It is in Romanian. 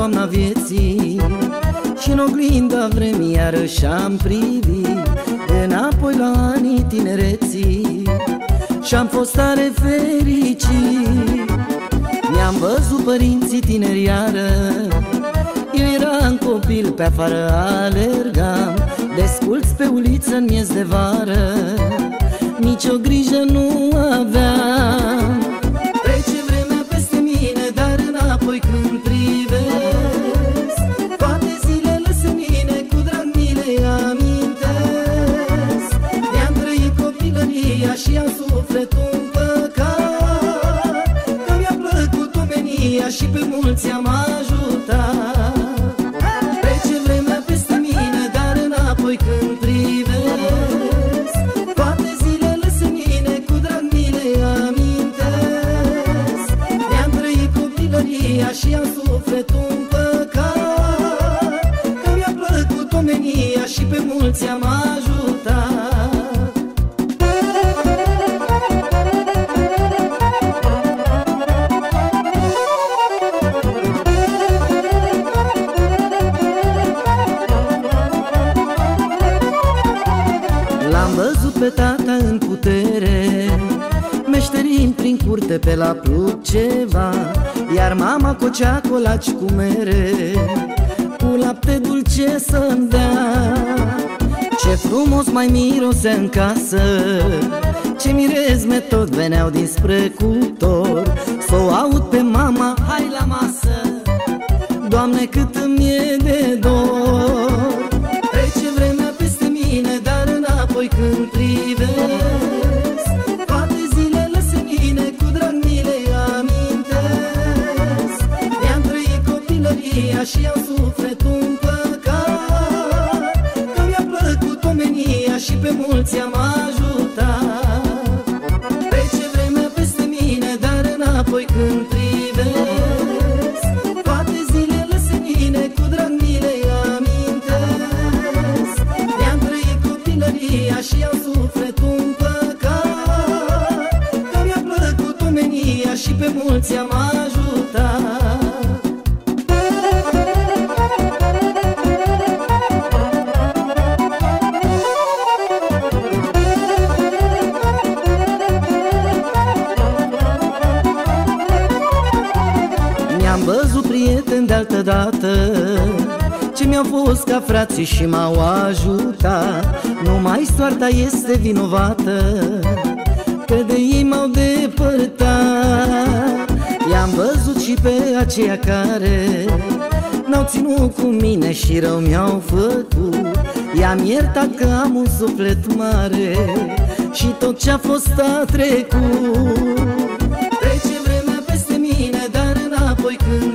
poartă toamna vieții. Și în oglinda vremii iarăși am privit Înapoi la anii tinereții. Și-am fost tare fericit. Mi-am văzut părinții tineri iară. Eu eram copil, pe afară alergam Desculți pe uliță în miez de vară. Nici o grijă nu aveam plăcut omenia și pe mulți am ajutat. Trece vremea peste mine, dar înapoi când privesc Toate zilele se mine, cu drag mi le amintesc. Mi-am trăit copilăria și am suflet un păcat Că mi-a plăcut omenia și pe mulți am ajutat tata în putere. Meșterind prin curte pe la plug ceva Iar mama cocea colaci cu mere. Cu lapte dulce să-mi dea Ce frumos mai mirosea în casă. Ce mirezme tot veneau dinspre cuptor Să o aud pe mama, hai la masă. Doamne cât îmi e înapoi când privesc. Toate zilele se mine, cu drag mi le amintesc. Mi-am trăit copilăria și am suflet un păcat. Că mi-a plăcut omenia și pe mulți am și pe mulți am ajutat. Mi-am văzut prieteni de altă dată Ce mi-au fost ca frații și m-au ajutat. Numai soarta este vinovată Că de ei m-au depărtat. I-am văzut și pe aceia care N-au ținut cu mine și rău mi-au făcut. I-am iertat că am un suflet mare Și tot ce-a fost a trecut. Trece vremea peste mine, dar înapoi când